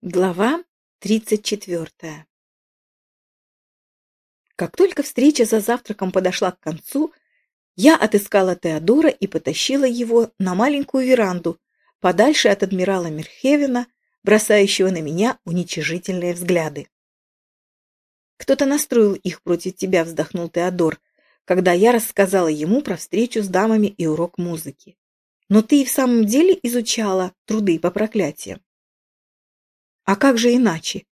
Глава 34 Как только встреча за завтраком подошла к концу, я отыскала Теодора и потащила его на маленькую веранду, подальше от адмирала Мерхевена, бросающего на меня уничижительные взгляды. «Кто-то настроил их против тебя», — вздохнул Теодор, когда я рассказала ему про встречу с дамами и урок музыки. «Но ты и в самом деле изучала труды по проклятиям?» А как же иначе?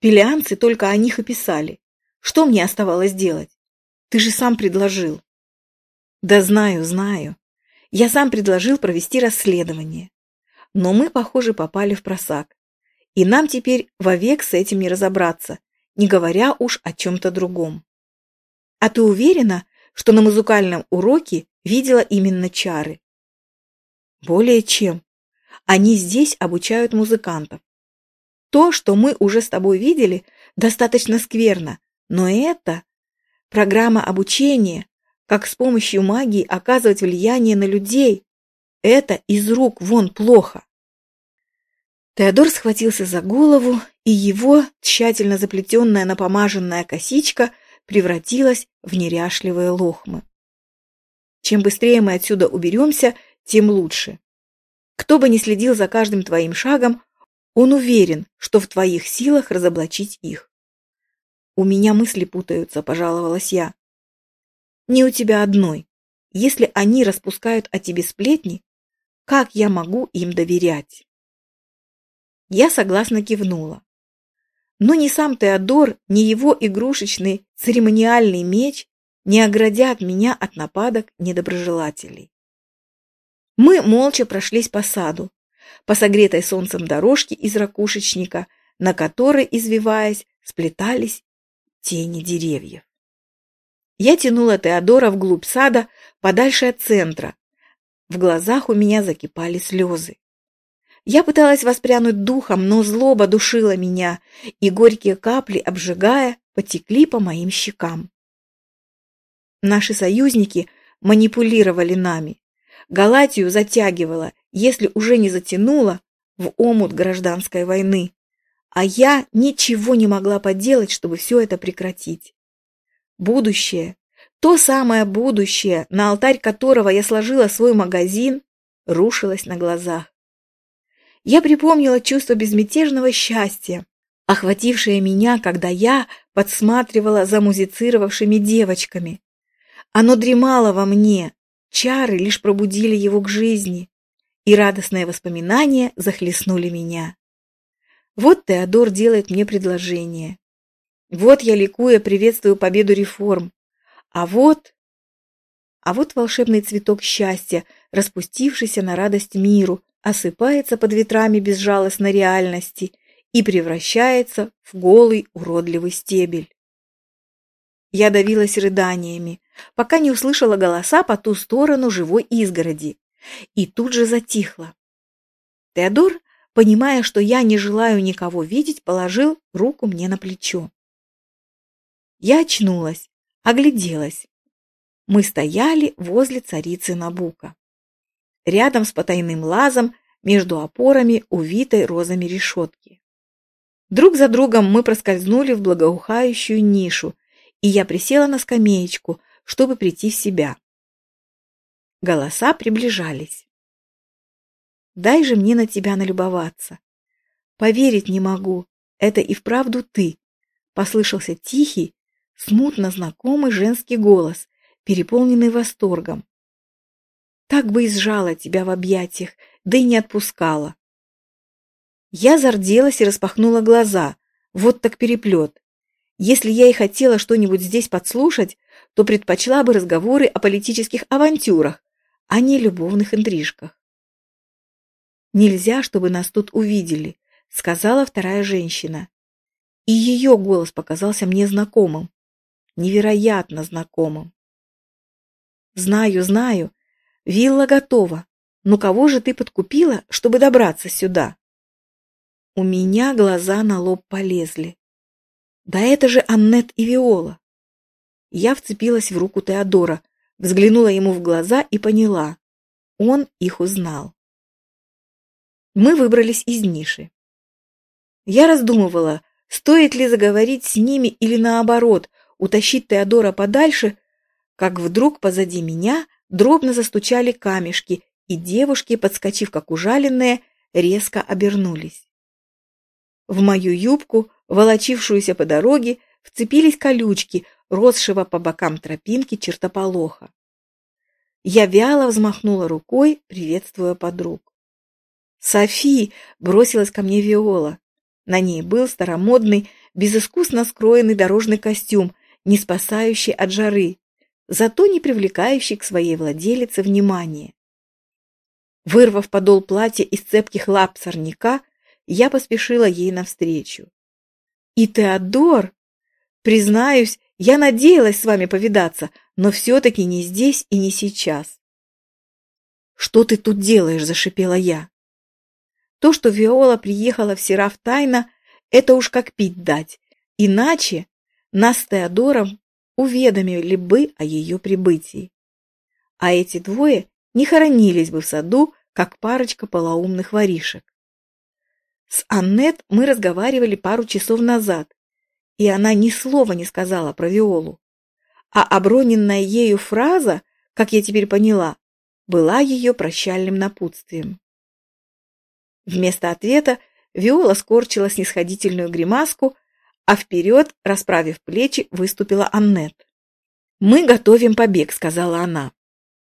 Пелианцы только о них и писали. Что мне оставалось делать? Ты же сам предложил. Да знаю, знаю. Я сам предложил провести расследование. Но мы, похоже, попали в просак. И нам теперь вовек с этим не разобраться, не говоря уж о чем-то другом. А ты уверена, что на музыкальном уроке видела именно чары? Более чем. Они здесь обучают музыкантов. То, что мы уже с тобой видели, достаточно скверно, но это программа обучения, как с помощью магии оказывать влияние на людей. Это из рук вон плохо. Теодор схватился за голову, и его тщательно заплетенная напомаженная косичка превратилась в неряшливые лохмы. Чем быстрее мы отсюда уберемся, тем лучше. Кто бы ни следил за каждым твоим шагом, он уверен, что в твоих силах разоблачить их. У меня мысли путаются, пожаловалась я. Не у тебя одной. Если они распускают о тебе сплетни, как я могу им доверять? Я согласно кивнула. Но ни сам Теодор, ни его игрушечный церемониальный меч не оградят меня от нападок недоброжелателей. Мы молча прошлись по саду, по согретой солнцем дорожке из ракушечника, на которой, извиваясь, сплетались тени деревьев. Я тянула Теодора вглубь сада, подальше от центра. В глазах у меня закипали слезы. Я пыталась воспрянуть духом, но злоба душила меня, и горькие капли, обжигая, потекли по моим щекам. Наши союзники манипулировали нами. Галатию затягивала, если уже не затянула, в омут гражданской войны. А я ничего не могла поделать, чтобы все это прекратить. Будущее, то самое будущее, на алтарь которого я сложила свой магазин, рушилось на глазах. Я припомнила чувство безмятежного счастья, охватившее меня, когда я подсматривала за музицировавшими девочками. Оно дремало во мне, чары лишь пробудили его к жизни и радостные воспоминания захлестнули меня. Вот Теодор делает мне предложение. Вот я ликуя приветствую победу реформ. А вот... А вот волшебный цветок счастья, распустившийся на радость миру, осыпается под ветрами безжалостной реальности и превращается в голый уродливый стебель. Я давилась рыданиями, пока не услышала голоса по ту сторону живой изгороди и тут же затихла. Теодор, понимая, что я не желаю никого видеть, положил руку мне на плечо. Я очнулась, огляделась. Мы стояли возле царицы Набука. Рядом с потайным лазом, между опорами, увитой розами решетки. Друг за другом мы проскользнули в благоухающую нишу, и я присела на скамеечку, чтобы прийти в себя. Голоса приближались. «Дай же мне на тебя налюбоваться. Поверить не могу, это и вправду ты», — послышался тихий, смутно знакомый женский голос, переполненный восторгом. Так бы и сжала тебя в объятиях, да и не отпускала. Я зарделась и распахнула глаза. Вот так переплет. Если я и хотела что-нибудь здесь подслушать, то предпочла бы разговоры о политических авантюрах, а не любовных интрижках. «Нельзя, чтобы нас тут увидели», — сказала вторая женщина. И ее голос показался мне знакомым, невероятно знакомым. «Знаю, знаю, вилла готова, но кого же ты подкупила, чтобы добраться сюда?» У меня глаза на лоб полезли. Да это же Аннет и Виола. Я вцепилась в руку Теодора, взглянула ему в глаза и поняла. Он их узнал. Мы выбрались из ниши. Я раздумывала, стоит ли заговорить с ними или наоборот, утащить Теодора подальше, как вдруг позади меня дробно застучали камешки, и девушки, подскочив как ужаленные, резко обернулись. В мою юбку, волочившуюся по дороге, вцепились колючки, росшего по бокам тропинки чертополоха. Я вяло взмахнула рукой, приветствуя подруг. «Софи!» — бросилась ко мне Виола. На ней был старомодный, безыскусно скроенный дорожный костюм, не спасающий от жары, зато не привлекающий к своей владелице внимания. Вырвав подол платья из цепких лап сорняка, я поспешила ей навстречу. «И Теодор! Признаюсь, я надеялась с вами повидаться, но все-таки не здесь и не сейчас». «Что ты тут делаешь?» – зашипела я. То, что Виола приехала в Сераф тайно, это уж как пить дать. Иначе нас с Теодором уведомили бы о ее прибытии. А эти двое не хоронились бы в саду, как парочка полоумных воришек. С Аннет мы разговаривали пару часов назад, и она ни слова не сказала про Виолу. А оброненная ею фраза, как я теперь поняла, была ее прощальным напутствием. Вместо ответа Виола скорчила снисходительную гримаску, а вперед, расправив плечи, выступила Аннет. «Мы готовим побег», — сказала она.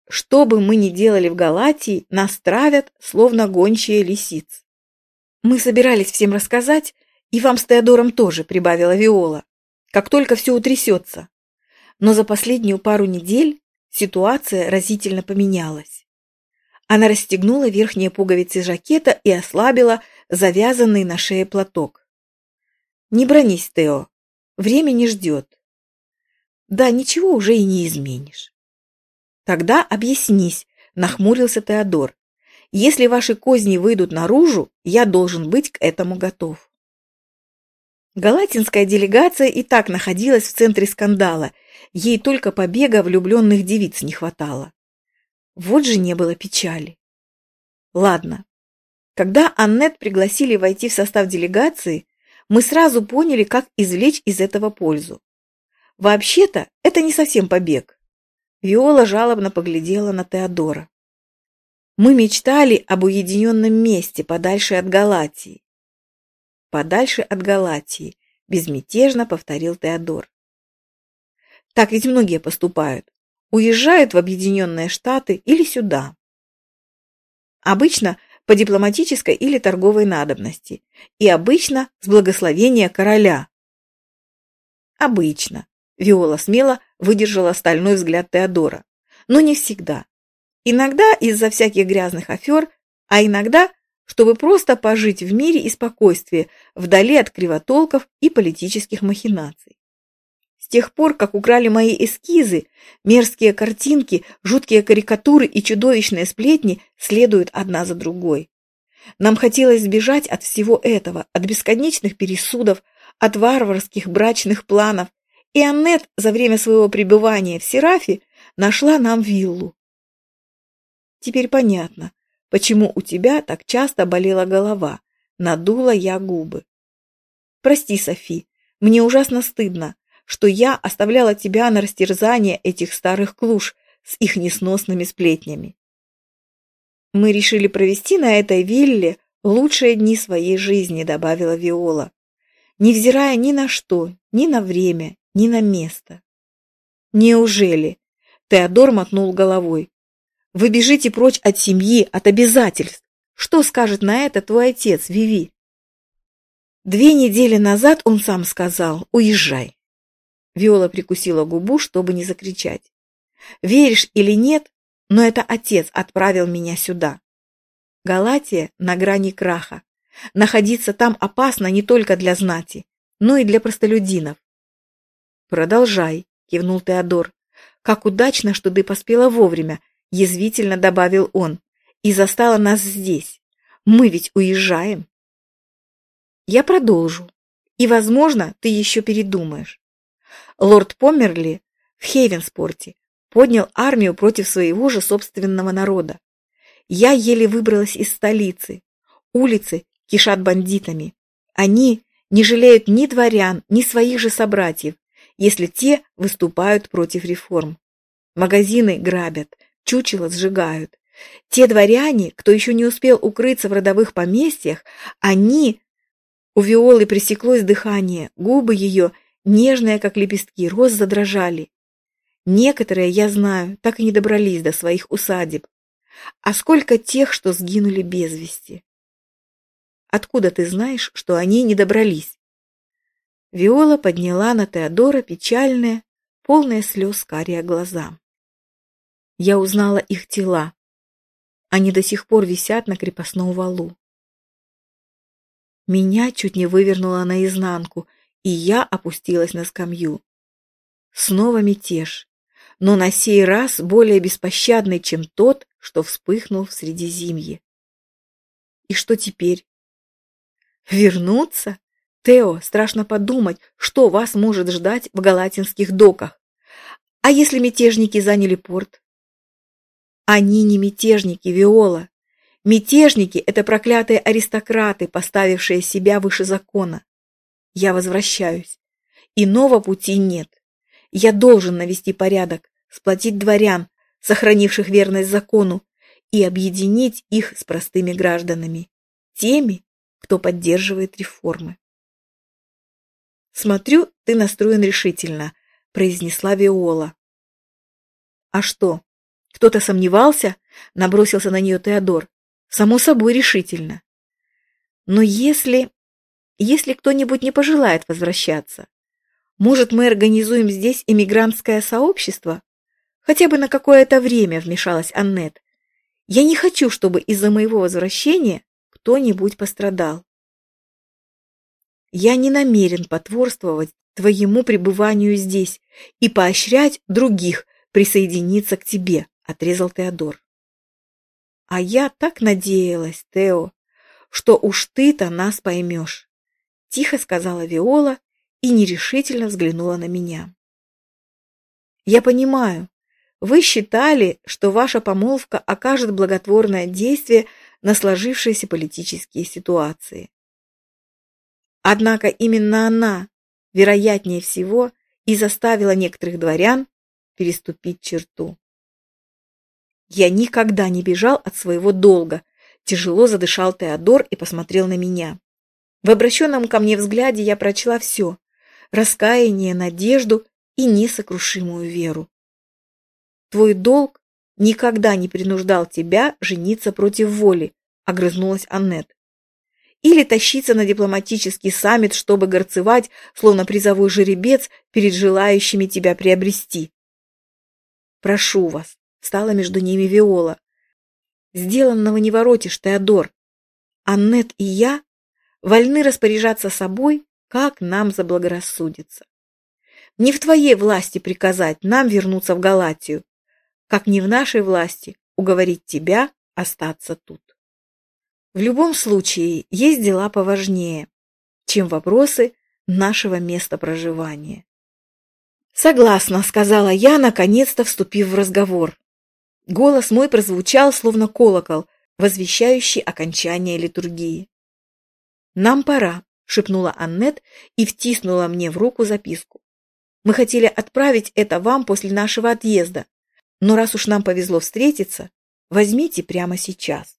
«Что бы мы ни делали в Галатии, нас травят, словно гончие лисиц». «Мы собирались всем рассказать, и вам с Теодором тоже», — прибавила Виола, «как только все утрясется. Но за последнюю пару недель ситуация разительно поменялась. Она расстегнула верхние пуговицы жакета и ослабила завязанный на шее платок. «Не бронись, Тео. Время не ждет. Да, ничего уже и не изменишь». «Тогда объяснись», — нахмурился Теодор. «Если ваши козни выйдут наружу, я должен быть к этому готов». Галатинская делегация и так находилась в центре скандала, ей только побега влюбленных девиц не хватало. Вот же не было печали. Ладно. Когда Аннет пригласили войти в состав делегации, мы сразу поняли, как извлечь из этого пользу. Вообще-то, это не совсем побег. Виола жалобно поглядела на Теодора. Мы мечтали об уединенном месте, подальше от Галатии. Подальше от Галатии, безмятежно повторил Теодор. Так ведь многие поступают уезжают в Объединенные Штаты или сюда. Обычно по дипломатической или торговой надобности, и обычно с благословения короля. Обычно. Виола смело выдержала стальной взгляд Теодора. Но не всегда. Иногда из-за всяких грязных афер, а иногда, чтобы просто пожить в мире и спокойствии, вдали от кривотолков и политических махинаций тех пор, как украли мои эскизы, мерзкие картинки, жуткие карикатуры и чудовищные сплетни следуют одна за другой. Нам хотелось сбежать от всего этого, от бесконечных пересудов, от варварских брачных планов, и Аннет за время своего пребывания в Серафе нашла нам виллу. Теперь понятно, почему у тебя так часто болела голова, надула я губы. Прости, Софи, мне ужасно стыдно, что я оставляла тебя на растерзание этих старых клуш с их несносными сплетнями. Мы решили провести на этой вилле лучшие дни своей жизни, добавила Виола, невзирая ни на что, ни на время, ни на место. Неужели? Теодор мотнул головой. Вы бежите прочь от семьи, от обязательств. Что скажет на это твой отец, Виви? Две недели назад он сам сказал «Уезжай». Виола прикусила губу, чтобы не закричать. «Веришь или нет, но это отец отправил меня сюда. Галатия на грани краха. Находиться там опасно не только для знати, но и для простолюдинов». «Продолжай», — кивнул Теодор. «Как удачно, что ты поспела вовремя», — язвительно добавил он, «и застала нас здесь. Мы ведь уезжаем». «Я продолжу. И, возможно, ты еще передумаешь. Лорд Померли в Хейвенспорте поднял армию против своего же собственного народа. Я еле выбралась из столицы. Улицы кишат бандитами. Они не жалеют ни дворян, ни своих же собратьев, если те выступают против реформ. Магазины грабят, чучело сжигают. Те дворяне, кто еще не успел укрыться в родовых поместьях, они... У Виолы пресеклось дыхание, губы ее, нежные, как лепестки, роз задрожали. Некоторые, я знаю, так и не добрались до своих усадеб. А сколько тех, что сгинули без вести? Откуда ты знаешь, что они не добрались? Виола подняла на Теодора печальные, полные слез карие глаза. Я узнала их тела. Они до сих пор висят на крепостном валу. Меня чуть не вывернуло наизнанку, и я опустилась на скамью. Снова мятеж, но на сей раз более беспощадный, чем тот, что вспыхнул в Средизимье. И что теперь? Вернуться? Тео, страшно подумать, что вас может ждать в галатинских доках. А если мятежники заняли порт? Они не мятежники, Виола. Мятежники — это проклятые аристократы, поставившие себя выше закона. Я возвращаюсь. Иного пути нет. Я должен навести порядок, сплотить дворян, сохранивших верность закону, и объединить их с простыми гражданами, теми, кто поддерживает реформы. «Смотрю, ты настроен решительно», — произнесла Виола. «А что, кто-то сомневался?» — набросился на нее Теодор. «Само собой, решительно. Но если... если кто-нибудь не пожелает возвращаться, может, мы организуем здесь эмигрантское сообщество? Хотя бы на какое-то время вмешалась Аннет. Я не хочу, чтобы из-за моего возвращения кто-нибудь пострадал. Я не намерен потворствовать твоему пребыванию здесь и поощрять других присоединиться к тебе, отрезал Теодор. А я так надеялась, Тео, что уж ты-то нас поймешь, тихо сказала Виола и нерешительно взглянула на меня. Я понимаю, вы считали, что ваша помолвка окажет благотворное действие на сложившиеся политические ситуации. Однако именно она, вероятнее всего, и заставила некоторых дворян переступить черту. Я никогда не бежал от своего долга, тяжело задышал Теодор и посмотрел на меня. В обращенном ко мне взгляде я прочла все – раскаяние, надежду и несокрушимую веру. Твой долг никогда не принуждал тебя жениться против воли, огрызнулась Аннет. Или тащиться на дипломатический саммит, чтобы горцевать, словно призовой жеребец перед желающими тебя приобрести. Прошу вас, стала между ними Виола. Сделанного не воротишь, Теодор. Аннет и я вольны распоряжаться собой, как нам заблагорассудится. Не в твоей власти приказать нам вернуться в Галатию как не в нашей власти уговорить тебя остаться тут. В любом случае, есть дела поважнее, чем вопросы нашего места проживания. «Согласна», — сказала я, наконец-то вступив в разговор. Голос мой прозвучал, словно колокол, возвещающий окончание литургии. «Нам пора», — шепнула Аннет и втиснула мне в руку записку. «Мы хотели отправить это вам после нашего отъезда, но раз уж нам повезло встретиться, возьмите прямо сейчас.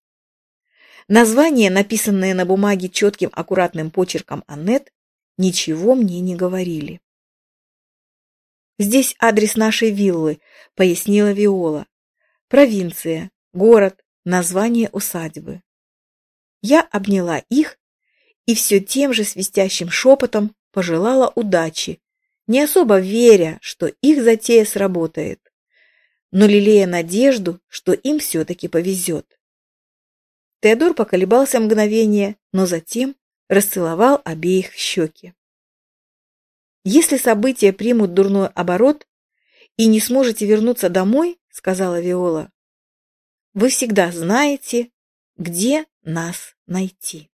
Название, написанное на бумаге четким аккуратным почерком Аннет, ничего мне не говорили. «Здесь адрес нашей виллы», — пояснила Виола. «Провинция, город, название усадьбы». Я обняла их и все тем же свистящим шепотом пожелала удачи, не особо веря, что их затея сработает но лелея надежду, что им все-таки повезет. Теодор поколебался мгновение, но затем расцеловал обеих в щеки. «Если события примут дурной оборот и не сможете вернуться домой, — сказала Виола, — вы всегда знаете, где нас найти».